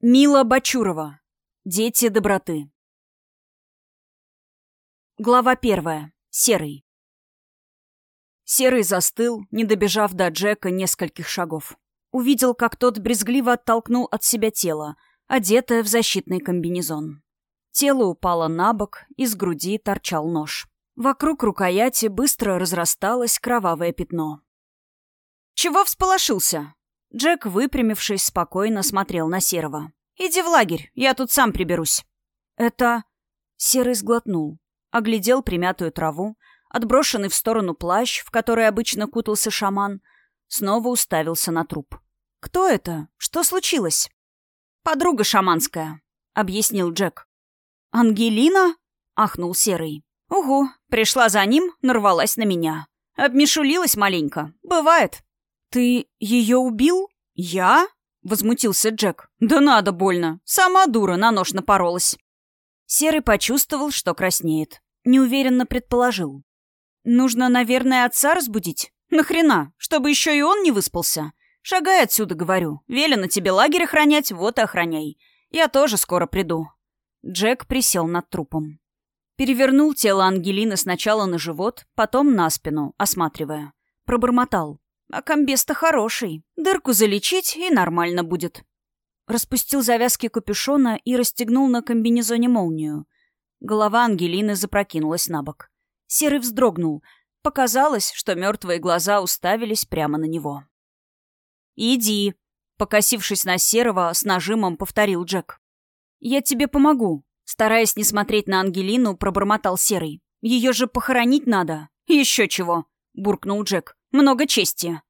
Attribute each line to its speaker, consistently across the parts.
Speaker 1: Мила Бачурова. Дети доброты. Глава первая. Серый. Серый застыл, не добежав до Джека нескольких шагов. Увидел, как тот брезгливо оттолкнул от себя тело, одетое в защитный комбинезон. Тело упало на бок, из груди торчал нож. Вокруг рукояти быстро разрасталось кровавое пятно. «Чего всполошился?» Джек, выпрямившись, спокойно смотрел на Серого. «Иди в лагерь, я тут сам приберусь». «Это...» Серый сглотнул, оглядел примятую траву, отброшенный в сторону плащ, в который обычно кутался шаман, снова уставился на труп. «Кто это? Что случилось?» «Подруга шаманская», — объяснил Джек. «Ангелина?» — ахнул Серый. «Угу, пришла за ним, нарвалась на меня. Обмешулилась маленько. Бывает. «Ты ее убил? Я?» — возмутился Джек. «Да надо больно. Сама дура на нож напоролась». Серый почувствовал, что краснеет. Неуверенно предположил. «Нужно, наверное, отца разбудить? Нахрена? Чтобы еще и он не выспался? Шагай отсюда, говорю. Велено тебе лагерь охранять, вот и охраняй. Я тоже скоро приду». Джек присел над трупом. Перевернул тело Ангелины сначала на живот, потом на спину, осматривая. Пробормотал. А комбеста хороший. Дырку залечить, и нормально будет. Распустил завязки капюшона и расстегнул на комбинезоне молнию. Голова Ангелины запрокинулась на бок. Серый вздрогнул. Показалось, что мертвые глаза уставились прямо на него. «Иди», — покосившись на Серого, с нажимом повторил Джек. «Я тебе помогу», — стараясь не смотреть на Ангелину, пробормотал Серый. «Ее же похоронить надо». «Еще чего», — буркнул Джек. Много чести.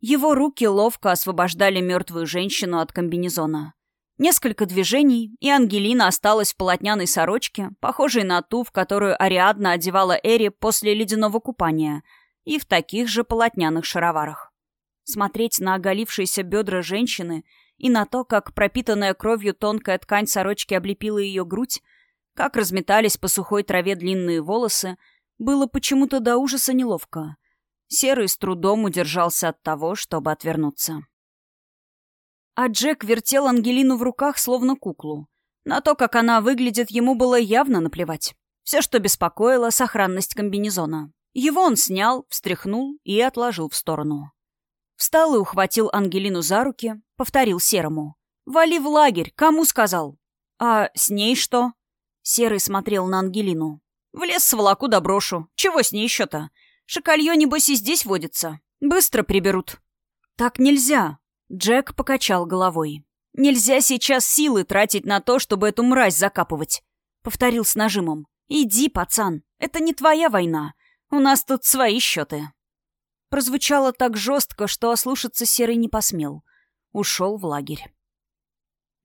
Speaker 1: Его руки ловко освобождали мертвую женщину от комбинезона. Несколько движений, и Ангелина осталась в полотняной сорочке, похожей на ту, в которую Ариадна одевала Эри после ледяного купания, и в таких же полотняных шароварах. Смотреть на оголившиеся бедра женщины и на то, как пропитанная кровью тонкая ткань сорочки облепила ее грудь, как разметались по сухой траве длинные волосы, было почему-то до ужаса неловко. Серый с трудом удержался от того, чтобы отвернуться. А Джек вертел Ангелину в руках, словно куклу. На то, как она выглядит, ему было явно наплевать. Все, что беспокоило, — сохранность комбинезона. Его он снял, встряхнул и отложил в сторону. Встал и ухватил Ангелину за руки, повторил Серому. «Вали в лагерь! Кому сказал?» «А с ней что?» Серый смотрел на Ангелину. «В лес сволоку да брошу. Чего с ней еще-то? Шакалье, небось, и здесь водится. Быстро приберут». «Так нельзя», — Джек покачал головой. «Нельзя сейчас силы тратить на то, чтобы эту мразь закапывать», — повторил с нажимом. «Иди, пацан, это не твоя война. У нас тут свои счеты». Прозвучало так жестко, что ослушаться Серый не посмел. Ушел в лагерь.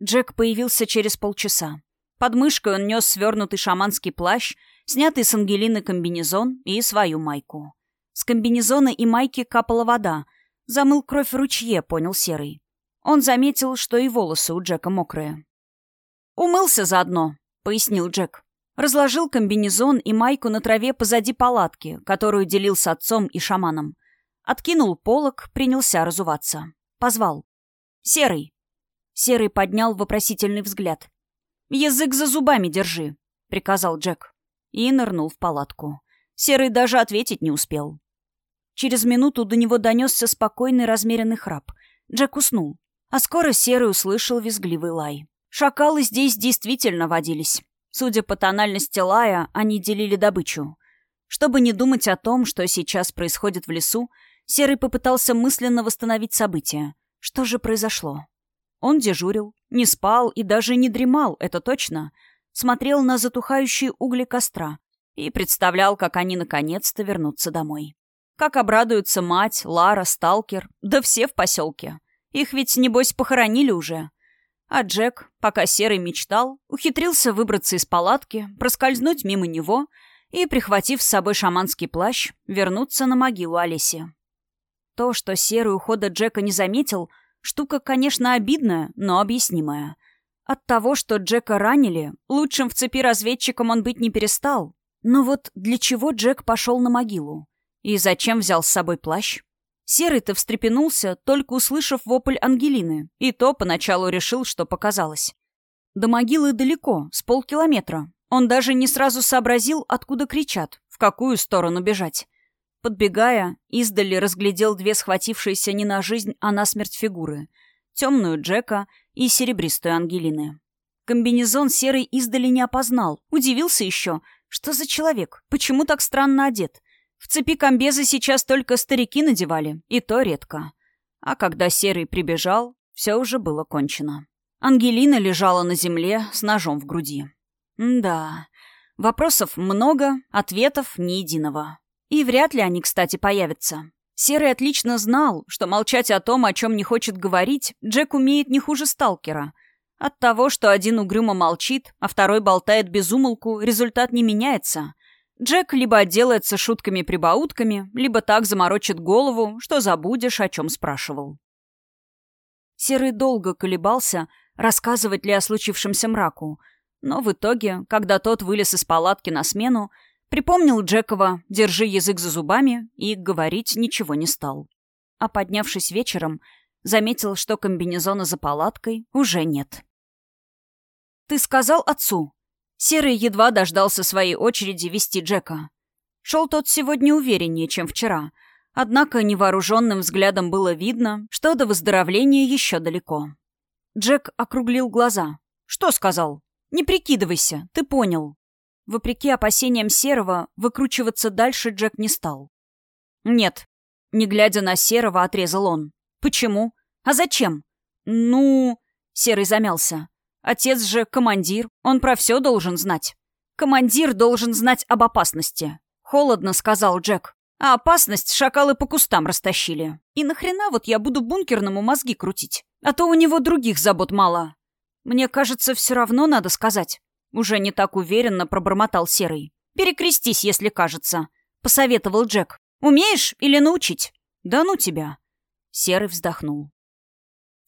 Speaker 1: Джек появился через полчаса. Под мышкой он нес свернутый шаманский плащ, снятый с Ангелины комбинезон и свою майку. С комбинезона и майки капала вода. Замыл кровь в ручье, понял Серый. Он заметил, что и волосы у Джека мокрые. «Умылся заодно», — пояснил Джек. Разложил комбинезон и майку на траве позади палатки, которую делил с отцом и шаманом. Откинул полог, принялся разуваться. Позвал. «Серый». Серый поднял вопросительный взгляд. «Язык за зубами держи», — приказал Джек. И нырнул в палатку. Серый даже ответить не успел. Через минуту до него донесся спокойный размеренный храп. Джек уснул. А скоро Серый услышал визгливый лай. Шакалы здесь действительно водились. Судя по тональности лая, они делили добычу. Чтобы не думать о том, что сейчас происходит в лесу, Серый попытался мысленно восстановить события. Что же произошло? Он дежурил, не спал и даже не дремал, это точно. Смотрел на затухающие угли костра и представлял, как они наконец-то вернутся домой. Как обрадуются мать, Лара, сталкер, да все в поселке. Их ведь, небось, похоронили уже. А Джек, пока Серый мечтал, ухитрился выбраться из палатки, проскользнуть мимо него и, прихватив с собой шаманский плащ, вернуться на могилу Олеси. То, что Серый ухода Джека не заметил, штука, конечно, обидная, но объяснимая. От того, что Джека ранили, лучшим в цепи разведчиком он быть не перестал. Но вот для чего Джек пошел на могилу? И зачем взял с собой плащ? Серый-то встрепенулся, только услышав вопль Ангелины, и то поначалу решил, что показалось. До могилы далеко, с полкилометра. Он даже не сразу сообразил, откуда кричат, в какую сторону бежать. Подбегая, издали разглядел две схватившиеся не на жизнь, а на смерть фигуры. Темную Джека и серебристую Ангелины. Комбинезон серый издали не опознал. Удивился еще. Что за человек? Почему так странно одет? В цепи комбезы сейчас только старики надевали, и то редко. А когда Серый прибежал, все уже было кончено. Ангелина лежала на земле с ножом в груди. да, вопросов много, ответов ни единого. И вряд ли они, кстати, появятся. Серый отлично знал, что молчать о том, о чем не хочет говорить, Джек умеет не хуже сталкера. От того, что один угрюмо молчит, а второй болтает без умолку, результат не меняется — Джек либо отделается шутками-прибаутками, либо так заморочит голову, что забудешь, о чем спрашивал. Серый долго колебался, рассказывать ли о случившемся мраку, но в итоге, когда тот вылез из палатки на смену, припомнил Джекова «держи язык за зубами» и говорить ничего не стал. А поднявшись вечером, заметил, что комбинезона за палаткой уже нет. «Ты сказал отцу?» Серый едва дождался своей очереди вести Джека. Шел тот сегодня увереннее, чем вчера. Однако невооруженным взглядом было видно, что до выздоровления еще далеко. Джек округлил глаза. «Что сказал?» «Не прикидывайся, ты понял». Вопреки опасениям Серого, выкручиваться дальше Джек не стал. «Нет», — не глядя на Серого, отрезал он. «Почему? А зачем?» «Ну...» — Серый замялся. Отец же командир, он про все должен знать. Командир должен знать об опасности. Холодно сказал Джек. А опасность шакалы по кустам растащили. И нахрена вот я буду бункерному мозги крутить? А то у него других забот мало. Мне кажется, все равно надо сказать. Уже не так уверенно пробормотал Серый. «Перекрестись, если кажется», — посоветовал Джек. «Умеешь или научить?» «Да ну тебя». Серый вздохнул.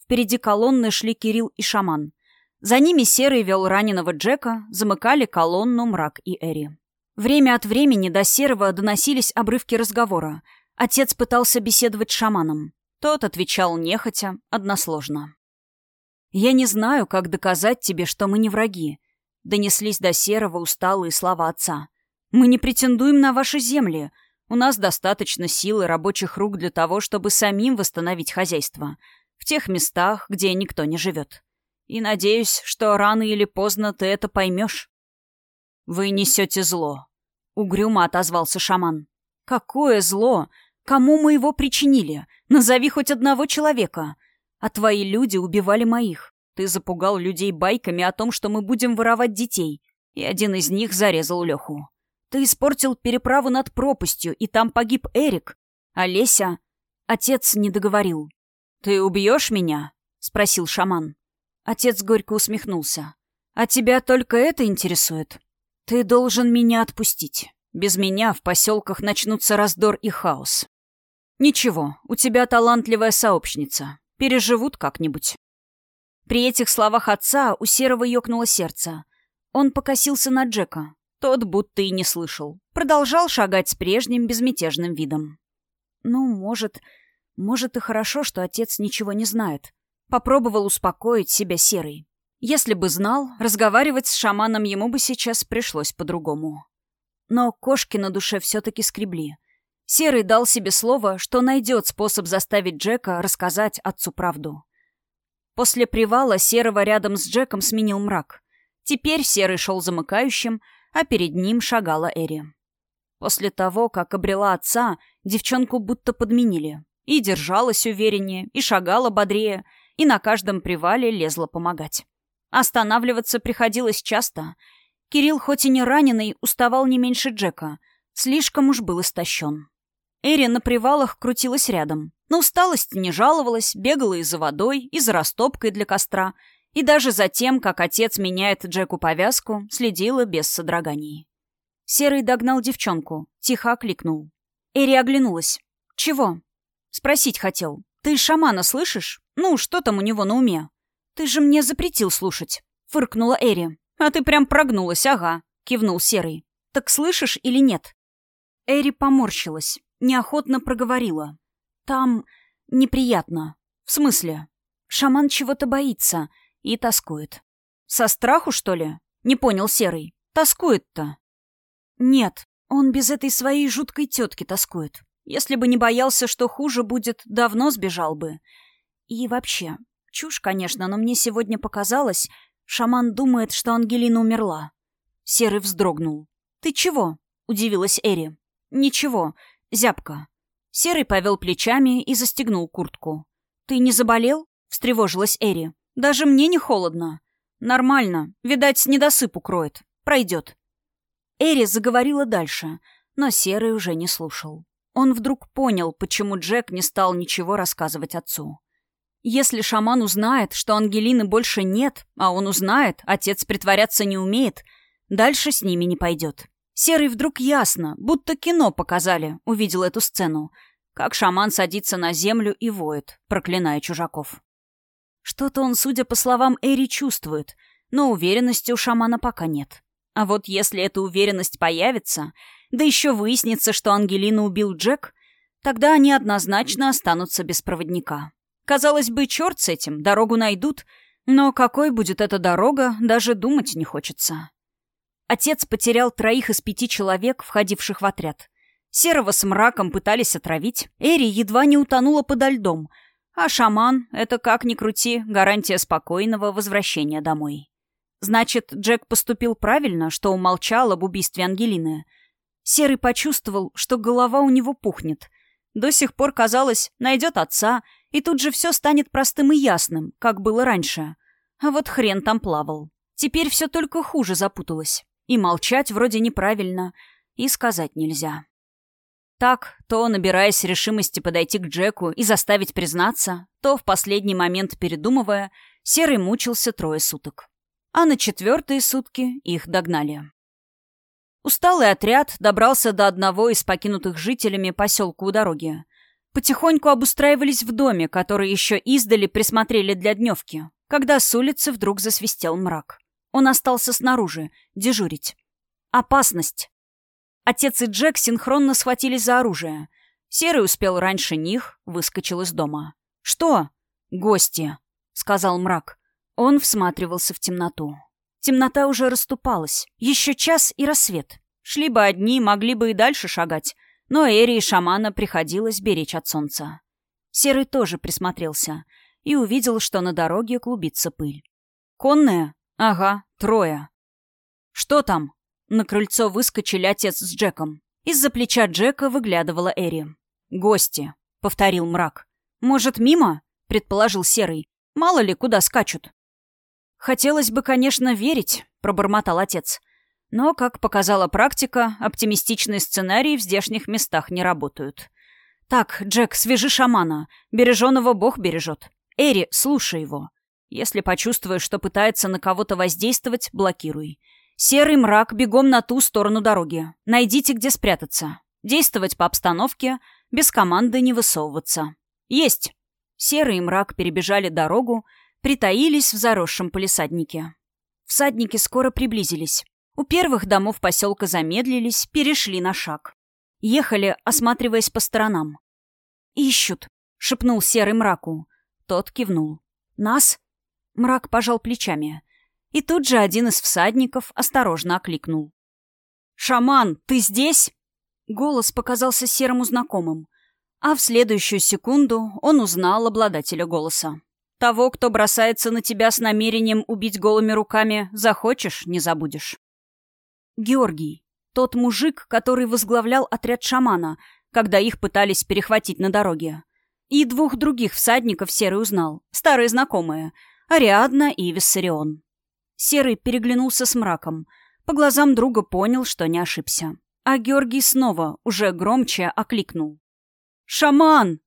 Speaker 1: Впереди колонны шли Кирилл и шаман. За ними Серый вел раненого Джека, замыкали колонну Мрак и Эри. Время от времени до Серого доносились обрывки разговора. Отец пытался беседовать с шаманом. Тот отвечал нехотя, односложно. «Я не знаю, как доказать тебе, что мы не враги», — донеслись до Серого усталые слова отца. «Мы не претендуем на ваши земли. У нас достаточно сил и рабочих рук для того, чтобы самим восстановить хозяйство. В тех местах, где никто не живет. И надеюсь, что рано или поздно ты это поймешь. Вы несете зло. Угрюмо отозвался шаман. Какое зло? Кому мы его причинили? Назови хоть одного человека. А твои люди убивали моих. Ты запугал людей байками о том, что мы будем воровать детей. И один из них зарезал Леху. Ты испортил переправу над пропастью, и там погиб Эрик. Олеся... Отец не договорил. «Ты убьешь меня?» — спросил шаман. Отец горько усмехнулся. «А тебя только это интересует? Ты должен меня отпустить. Без меня в поселках начнутся раздор и хаос. Ничего, у тебя талантливая сообщница. Переживут как-нибудь». При этих словах отца у Серого ёкнуло сердце. Он покосился на Джека. Тот будто и не слышал. Продолжал шагать с прежним безмятежным видом. «Ну, может, может и хорошо, что отец ничего не знает. Попробовал успокоить себя Серый. Если бы знал, разговаривать с шаманом ему бы сейчас пришлось по-другому. Но кошки на душе все-таки скребли. Серый дал себе слово, что найдет способ заставить Джека рассказать отцу правду. После привала Серого рядом с Джеком сменил мрак. Теперь Серый шел замыкающим, а перед ним шагала Эри. После того, как обрела отца, девчонку будто подменили. И держалась увереннее, и шагала бодрее, и на каждом привале лезла помогать. Останавливаться приходилось часто. Кирилл, хоть и не раненый, уставал не меньше Джека. Слишком уж был истощен. Эри на привалах крутилась рядом. На усталость не жаловалась, бегала и за водой, и за растопкой для костра, и даже за тем, как отец меняет Джеку повязку, следила без содроганий. Серый догнал девчонку, тихо окликнул. Эри оглянулась. «Чего?» «Спросить хотел. Ты шамана слышишь?» «Ну, что там у него на уме?» «Ты же мне запретил слушать», — фыркнула Эри. «А ты прям прогнулась, ага», — кивнул Серый. «Так слышишь или нет?» Эри поморщилась, неохотно проговорила. Там неприятно. В смысле? Шаман чего-то боится и тоскует. Со страху, что ли? Не понял Серый. Тоскует-то. Нет, он без этой своей жуткой тетки тоскует. Если бы не боялся, что хуже будет, давно сбежал бы. И вообще, чушь, конечно, но мне сегодня показалось, шаман думает, что Ангелина умерла. Серый вздрогнул. «Ты чего?» — удивилась Эри. «Ничего, зябко». Серый повел плечами и застегнул куртку. «Ты не заболел?» — встревожилась Эри. «Даже мне не холодно». «Нормально. Видать, недосып укроет. Пройдет». Эри заговорила дальше, но Серый уже не слушал. Он вдруг понял, почему Джек не стал ничего рассказывать отцу. Если шаман узнает, что Ангелины больше нет, а он узнает, отец притворяться не умеет, дальше с ними не пойдет. Серый вдруг ясно, будто кино показали, увидел эту сцену, как шаман садится на землю и воет, проклиная чужаков. Что-то он, судя по словам Эри, чувствует, но уверенности у шамана пока нет. А вот если эта уверенность появится, да еще выяснится, что Ангелину убил Джек, тогда они однозначно останутся без проводника. Казалось бы, черт с этим, дорогу найдут, но какой будет эта дорога, даже думать не хочется. Отец потерял троих из пяти человек, входивших в отряд. Серого с мраком пытались отравить, Эри едва не утонула подо льдом, а шаман — это, как ни крути, гарантия спокойного возвращения домой. Значит, Джек поступил правильно, что умолчал об убийстве Ангелины. Серый почувствовал, что голова у него пухнет. До сих пор казалось, найдет отца, и тут же все станет простым и ясным, как было раньше. А вот хрен там плавал. Теперь все только хуже запуталось. И молчать вроде неправильно, и сказать нельзя. Так, то, набираясь решимости подойти к Джеку и заставить признаться, то, в последний момент передумывая, Серый мучился трое суток а на четвертые сутки их догнали. Усталый отряд добрался до одного из покинутых жителями поселка у дороги. Потихоньку обустраивались в доме, который еще издали присмотрели для дневки, когда с улицы вдруг засвистел мрак. Он остался снаружи, дежурить. Опасность. Отец и Джек синхронно схватились за оружие. Серый успел раньше них, выскочил из дома. «Что?» «Гости», — сказал мрак. Он всматривался в темноту. Темнота уже расступалась. Еще час и рассвет. Шли бы одни, могли бы и дальше шагать. Но Эри и шамана приходилось беречь от солнца. Серый тоже присмотрелся и увидел, что на дороге клубится пыль. «Конная? Ага, трое». «Что там?» На крыльцо выскочили отец с Джеком. Из-за плеча Джека выглядывала Эри. «Гости», — повторил мрак. «Может, мимо?» — предположил Серый. «Мало ли, куда скачут». «Хотелось бы, конечно, верить», — пробормотал отец. «Но, как показала практика, оптимистичные сценарии в здешних местах не работают. Так, Джек, свяжи шамана. Береженого Бог бережет. Эри, слушай его. Если почувствуешь, что пытается на кого-то воздействовать, блокируй. Серый мрак бегом на ту сторону дороги. Найдите, где спрятаться. Действовать по обстановке, без команды не высовываться. Есть!» Серый мрак перебежали дорогу, притаились в заросшем полисаднике. Всадники скоро приблизились. У первых домов поселка замедлились, перешли на шаг. Ехали, осматриваясь по сторонам. «Ищут», — шепнул серый мраку. Тот кивнул. «Нас?» Мрак пожал плечами. И тут же один из всадников осторожно окликнул. «Шаман, ты здесь?» Голос показался серому знакомым. А в следующую секунду он узнал обладателя голоса. Того, кто бросается на тебя с намерением убить голыми руками, захочешь, не забудешь. Георгий. Тот мужик, который возглавлял отряд шамана, когда их пытались перехватить на дороге. И двух других всадников Серый узнал. Старые знакомые. Ариадна и Виссарион. Серый переглянулся с мраком. По глазам друга понял, что не ошибся. А Георгий снова, уже громче, окликнул. «Шаман!»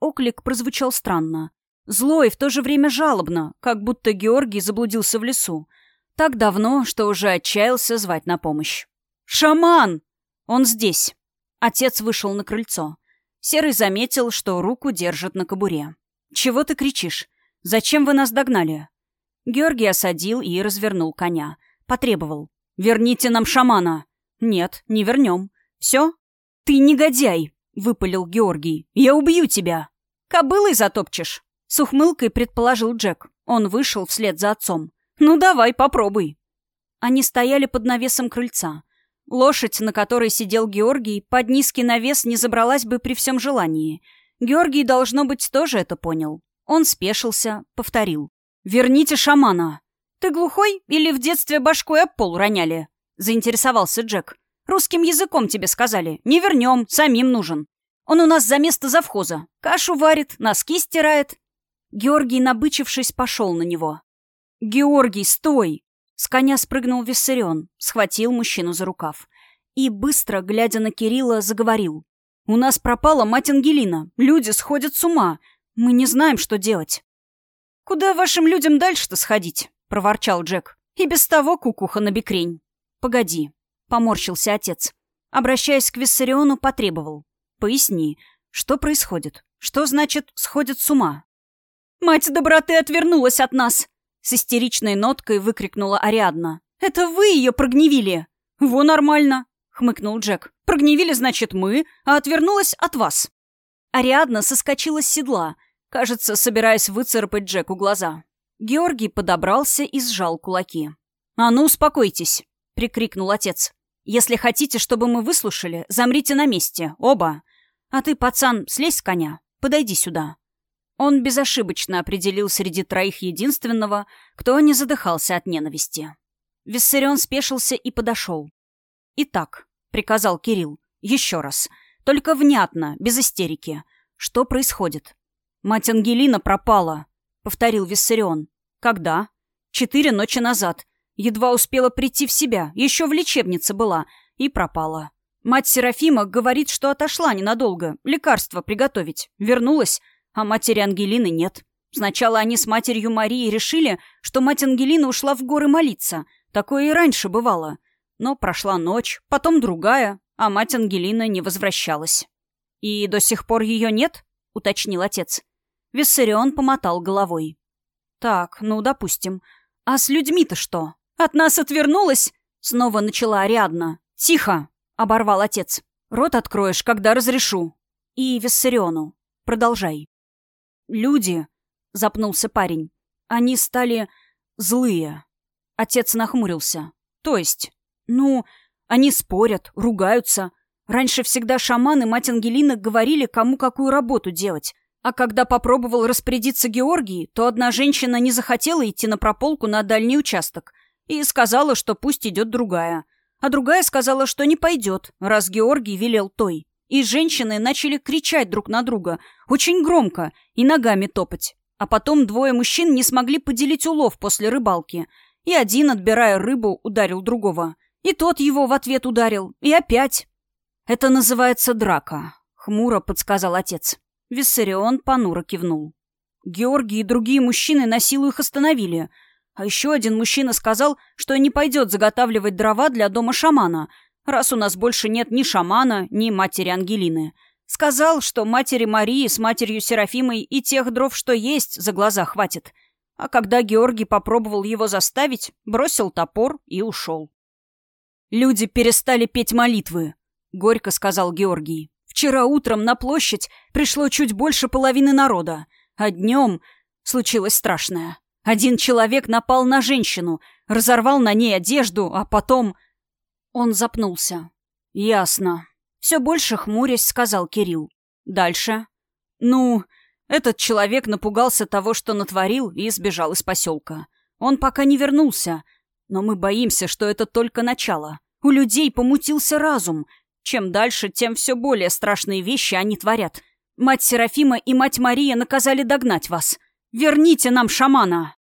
Speaker 1: Оклик прозвучал странно. Зло и в то же время жалобно, как будто Георгий заблудился в лесу. Так давно, что уже отчаялся звать на помощь. «Шаман! Он здесь!» Отец вышел на крыльцо. Серый заметил, что руку держит на кобуре. «Чего ты кричишь? Зачем вы нас догнали?» Георгий осадил и развернул коня. Потребовал. «Верните нам шамана!» «Нет, не вернем. Все? Ты негодяй!» — выпалил Георгий. «Я убью тебя!» «Кобылой затопчешь?» — с ухмылкой предположил Джек. Он вышел вслед за отцом. «Ну давай, попробуй». Они стояли под навесом крыльца. Лошадь, на которой сидел Георгий, под низкий навес не забралась бы при всем желании. Георгий, должно быть, тоже это понял. Он спешился, повторил. «Верните шамана!» «Ты глухой или в детстве башкой об пол роняли?» — заинтересовался Джек. «Русским языком тебе сказали. Не вернем, самим нужен. Он у нас за место завхоза. Кашу варит, носки стирает». Георгий, набычившись, пошел на него. «Георгий, стой!» С коня спрыгнул Виссарион, схватил мужчину за рукав. И, быстро, глядя на Кирилла, заговорил. «У нас пропала мать Ангелина. Люди сходят с ума. Мы не знаем, что делать». «Куда вашим людям дальше-то сходить?» — проворчал Джек. «И без того кукуха на бекрень». «Погоди», — поморщился отец. Обращаясь к Виссариону, потребовал. «Поясни, что происходит? Что значит «сходят с ума»?» «Мать доброты отвернулась от нас!» С истеричной ноткой выкрикнула Ариадна. «Это вы ее прогневили!» «Во нормально!» — хмыкнул Джек. «Прогневили, значит, мы, а отвернулась от вас!» Ариадна соскочила с седла, кажется, собираясь выцарапать Джеку глаза. Георгий подобрался и сжал кулаки. «А ну, успокойтесь!» — прикрикнул отец. «Если хотите, чтобы мы выслушали, замрите на месте, оба. А ты, пацан, слезь с коня, подойди сюда». Он безошибочно определил среди троих единственного, кто не задыхался от ненависти. Виссарион спешился и подошел. «Итак», — приказал Кирилл, — «еще раз. Только внятно, без истерики. Что происходит?» «Мать Ангелина пропала», — повторил Виссарион. «Когда?» «Четыре ночи назад. Едва успела прийти в себя, еще в лечебнице была, и пропала. Мать Серафима говорит, что отошла ненадолго, лекарство приготовить. Вернулась, а матери Ангелины нет. Сначала они с матерью Марии решили, что мать Ангелины ушла в горы молиться. Такое и раньше бывало. Но прошла ночь, потом другая, а мать Ангелины не возвращалась. «И до сих пор ее нет?» — уточнил отец. Виссарион помотал головой. «Так, ну, допустим. А с людьми-то что? От нас отвернулась?» Снова начала Ариадна. «Тихо!» — оборвал отец. «Рот откроешь, когда разрешу». «И Виссариону. Продолжай». «Люди», — запнулся парень, — «они стали злые». Отец нахмурился. «То есть?» «Ну, они спорят, ругаются. Раньше всегда шаманы мать Ангелины говорили, кому какую работу делать. А когда попробовал распорядиться Георгий, то одна женщина не захотела идти на прополку на дальний участок и сказала, что пусть идет другая. А другая сказала, что не пойдет, раз Георгий велел той и женщины начали кричать друг на друга, очень громко, и ногами топать. А потом двое мужчин не смогли поделить улов после рыбалки, и один, отбирая рыбу, ударил другого. И тот его в ответ ударил, и опять. «Это называется драка», — хмуро подсказал отец. Виссарион понуро кивнул. Георгий и другие мужчины на силу их остановили. А еще один мужчина сказал, что не пойдет заготавливать дрова для дома шамана, раз у нас больше нет ни шамана, ни матери Ангелины. Сказал, что матери Марии с матерью Серафимой и тех дров, что есть, за глаза хватит. А когда Георгий попробовал его заставить, бросил топор и ушел. «Люди перестали петь молитвы», — горько сказал Георгий. «Вчера утром на площадь пришло чуть больше половины народа, а днем случилось страшное. Один человек напал на женщину, разорвал на ней одежду, а потом он запнулся. «Ясно». Все больше хмурясь, сказал Кирилл. «Дальше?» «Ну, этот человек напугался того, что натворил, и сбежал из поселка. Он пока не вернулся. Но мы боимся, что это только начало. У людей помутился разум. Чем дальше, тем все более страшные вещи они творят. Мать Серафима и мать Мария наказали догнать вас. Верните нам шамана!»